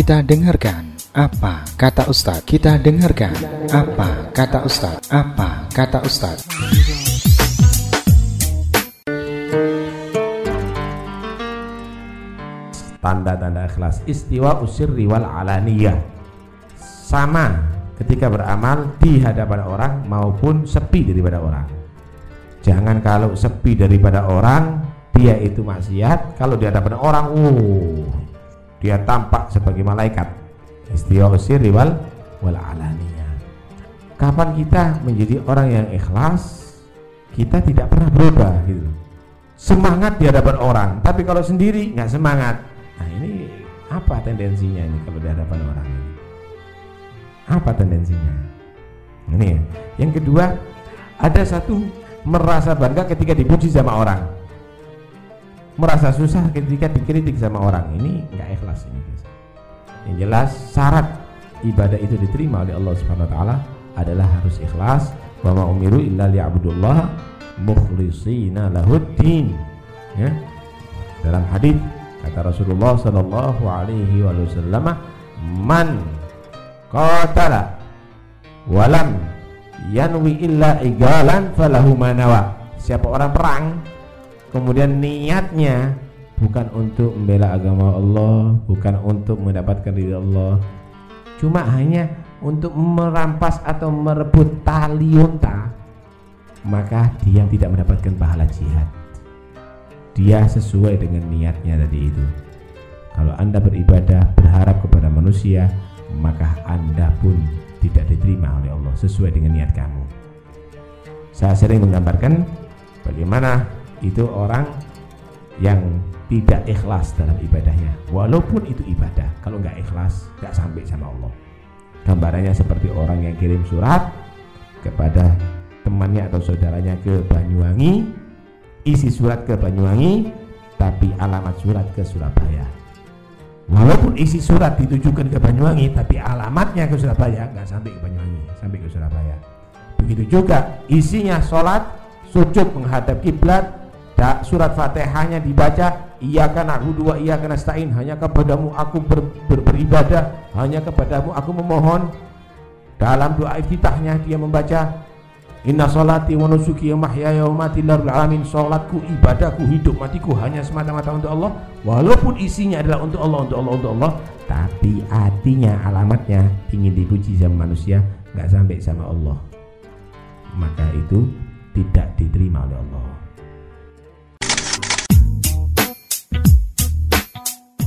Kita dengarkan apa kata Ustadz. Kita dengarkan apa kata Ustadz. Apa kata Ustadz. Tanda-tanda ikhlas istiwa usir riwal alaniyah sama ketika beramal di hadapan orang maupun sepi daripada orang. Jangan kalau sepi daripada orang dia itu maksiat, kalau di hadapan orang, uh, dia tampak sebagai malaikat. Istiwa usir riwal wal alaniyah. Kapan kita menjadi orang yang ikhlas? Kita tidak pernah berubah gitu. Semangat di hadapan orang, tapi kalau sendiri nggak semangat. Nah ini apa tendensinya ini kalau di hadapan orang ini? Apa tendensinya? Ini ya. Yang kedua, ada satu merasa bangga ketika dipuji sama orang. Merasa susah ketika dikritik sama orang. Ini nggak ikhlas ini. guys. Yang jelas syarat ibadah itu diterima oleh Allah Subhanahu wa taala adalah harus ikhlas wa umiru illa liya'budullah mukhlishina lahuddin. Ya. Dalam hadis kata Rasulullah sallallahu alaihi wasallam man qatala walam yanwi illa igalan falahu manawa siapa orang perang kemudian niatnya bukan untuk membela agama Allah bukan untuk mendapatkan ridha Allah. Cuma hanya untuk merampas atau merebut tali unta maka dia tidak mendapatkan pahala jihad. Dia sesuai dengan niatnya tadi itu. Kalau anda beribadah berharap kepada manusia maka anda pun tidak diterima oleh Allah sesuai dengan niat kamu. Saya sering menggambarkan bagaimana itu orang yang tidak ikhlas dalam ibadahnya. Walaupun itu ibadah kalau nggak ikhlas nggak sampai sama Allah. Gambarannya seperti orang yang kirim surat kepada temannya atau saudaranya ke Banyuwangi isi surat ke Banyuwangi tapi alamat surat ke Surabaya. Walaupun isi surat ditujukan ke Banyuwangi tapi alamatnya ke Surabaya nggak sampai ke Banyuwangi sampai ke Surabaya. Begitu juga isinya sholat sujud menghadap kiblat da- surat fatihahnya dibaca iya karena dua iya karena stain hanya kepadamu aku ber, ber- beribadah. Hanya kepadamu aku memohon. Dalam doa iftitahnya dia membaca Inna salati wa nusuki wa mahyaya wa mati lillahil alamin. Salatku, ibadahku, hidup matiku hanya semata-mata untuk Allah. Walaupun isinya adalah untuk Allah, untuk Allah, untuk Allah Tapi artinya, alamatnya ingin dipuji sama manusia nggak sampai sama Allah. Maka itu tidak diterima oleh Allah